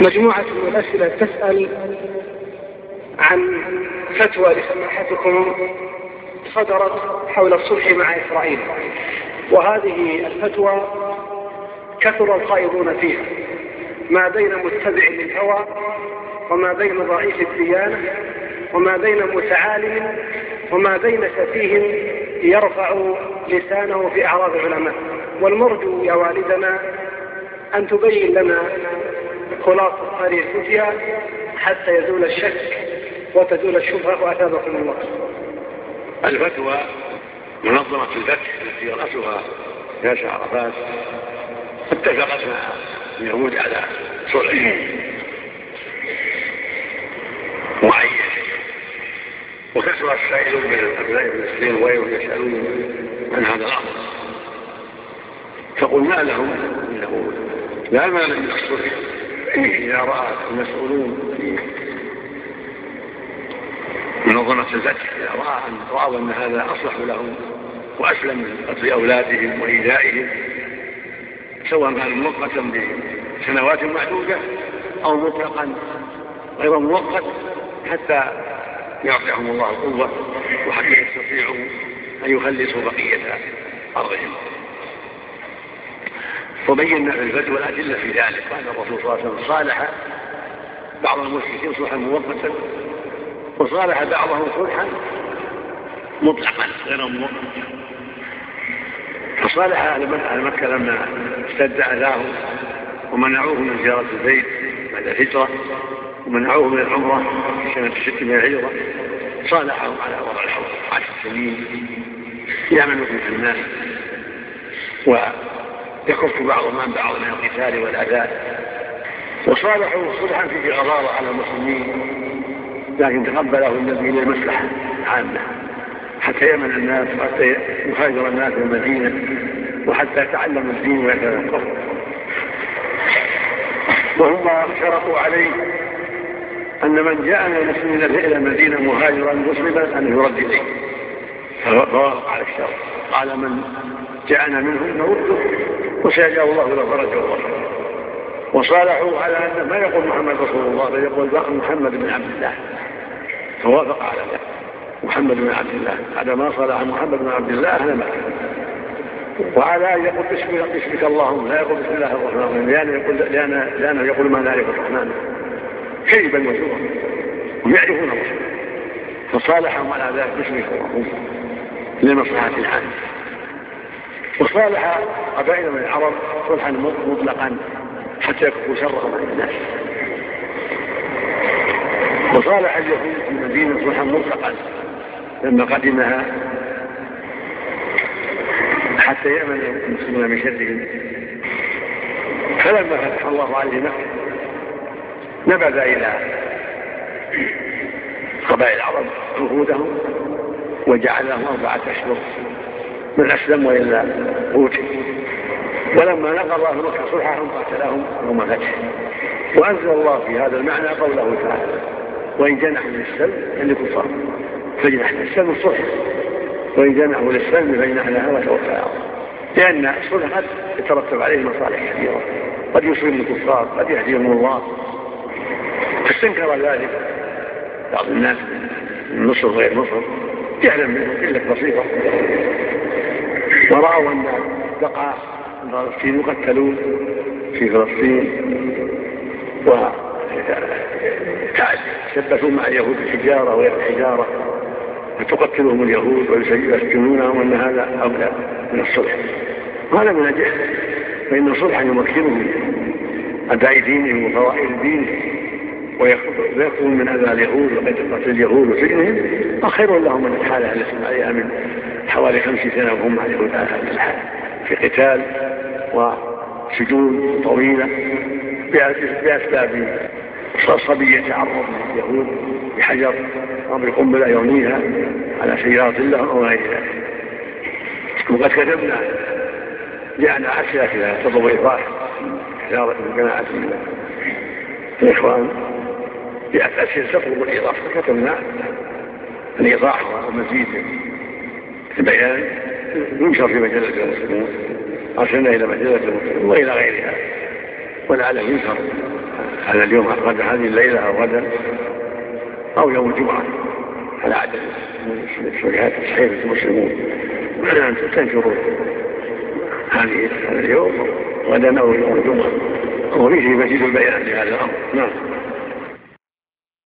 مجموعة من الأسئلة تسأل عن فتوى لسماحتكم صدرت حول الصلح مع إسرائيل. وهذه الفتوى كثر الخائضون فيها. ما بين متبع للهوى وما بين ضعيف الديانة وما بين متعالم وما بين سفيه يرفع لسانه في أعراض العلماء. والمرجو يا والدنا أن تبين لنا خلاصة هذه الفتيا حتى يزول الشك وتزول الشبهة وأثابكم الله. الفتوى منظمة الفتح التي رأسها ياسر عرفات اتفقت مع اليهود على صلح معين. وكثر السائلون من ابناء المسلمين وغيرهم يسألون عن هذا الأمر. فقلنا لهم إنه لا مانع من الصلح. اذا راى المسؤولون. في منظمة الفتح إذا رأى أن رأوا أن هذا أصلح لهم وأسلم من قتل أولادهم وإيذائهم سواء كان مؤقتا بسنوات معدودة أو مطلقا غير مؤقت حتى يعطيهم الله القوة وحتى يستطيعوا أن يخلصوا بقية أرضهم. وبينا في الفتوى الأدلة في ذلك. قال الرسول صلى الله عليه وسلم صالح بعض المشركين صلحا مؤقتا وصالح بعضهم صلحا مطلقا. غير مؤقت فصالح أهل مكة لما اشتد أذاهم ومنعوه من زيارة البيت بعد الهجرة ومنعوه من العمرة في سنة الست من الهجرة صالحهم على وضع الحرب عشر سنين يعمل في الناس ويكف بعضهم عن بعض من القتال والأذى. وصالحوا صلحا في غضارة على المسلمين. لكن تقبله النبي للمصلحة عامة. حتى يأمن الناس وحتى يهاجر الناس من المدينة وحتى يتعلموا الدين ويتفقهوا وهم شرطوا عليه أن من جاء من المسلمين إلى المدينة مهاجرا مسلما أن يرد إليه. فوافق على الشرط قال من جاءنا منهم نرده وسيجعل الله له فرجا وضرا وصالحوا على أن ما يقول محمد رسول الله بل يقول محمد بن عبد الله. فوافق على ذلك. محمد بن عبد الله. بعد ما صالح محمد بن عبد الله أهل مكة. وعلى أن يقول باسمك باسمك اللهم لا يقول بسم الله الرحمن الرحيم لأنه يقول لأنه, لأنه يقول ما لا يعرف الرحمن. كذبا وزورا ويعرفون الله فصالحهم على ذلك باسمك اللهم. لمصلحة العامة وصالح قبائل من العرب صلحا مطلقا حتى يكفوا شرهم عن الناس. وصالح اليهود في المدينة صلحا مطلقا لما قدمها حتى يأمن المسلمون من شرهم. فلما فتح الله عليه مكة نبذ إلى قبائل العرب عهودهم وجعلهم أربعة أشهر من أسلم وإلا قوتل ولما نقض الله مكة صلحهم قاتلهم يوم فتح وأنزل الله في هذا المعنى قوله تعالى وإن جنحوا للسلم فلكفار فجنح للسلم الصلح وإن جنحوا للسلم فجنح لها وتوكل على الله لأن الصلح قد يترتب عليه مصالح كثيرة. قد يسلم الكفار قد يهديهم الله. فاستنكر ذلك بعض الناس من مصر غير مصر جهلا منهم قلة بسيطة ورأوا أن بقى فلسطين يقتلون في فلسطين. و شبثوا مع اليهود الحجارة وغير الحجارة. فتقتلهم اليهود ويسجنونهم أن هذا أولى من الصلح. وهذا من الجهل فإن الصلح يمكنهم أداء دينهم وفوائد دينهم. ويكون من أذى اليهود وقتل اليهود وسجنهم وخير لهم من الحالة التي عليها من حوالي خمس سنة وهم مع اليهود على هذه الحالة في قتال وسجون طويلة بأسباب صبي يتعرض لليهود بحجر أو بقنبلة يرميها على سيارة لهم أو غير ذلك. وقد كتبنا جاءنا أسئلة إلى تطلب إيضاح إدارة جماعة الإخوان. جاءت أسئلة تطلب الإيضاح فكتبنا الإيضاح ومزيد البيان. ينشر في مجلة المسلمين. أرسلنا إلى مجلة المسلمين وإلى غيرها. ولعله ينشر هذا اليوم غدا هذه الليلة أو غدا أو يوم الجمعة. على عدد الشريعات صحيفة المسلمون. أن تنشروا هذه اليوم غدا أو يوم الجمعة. وفيه مزيد البيان لهذا الأمر. نعم.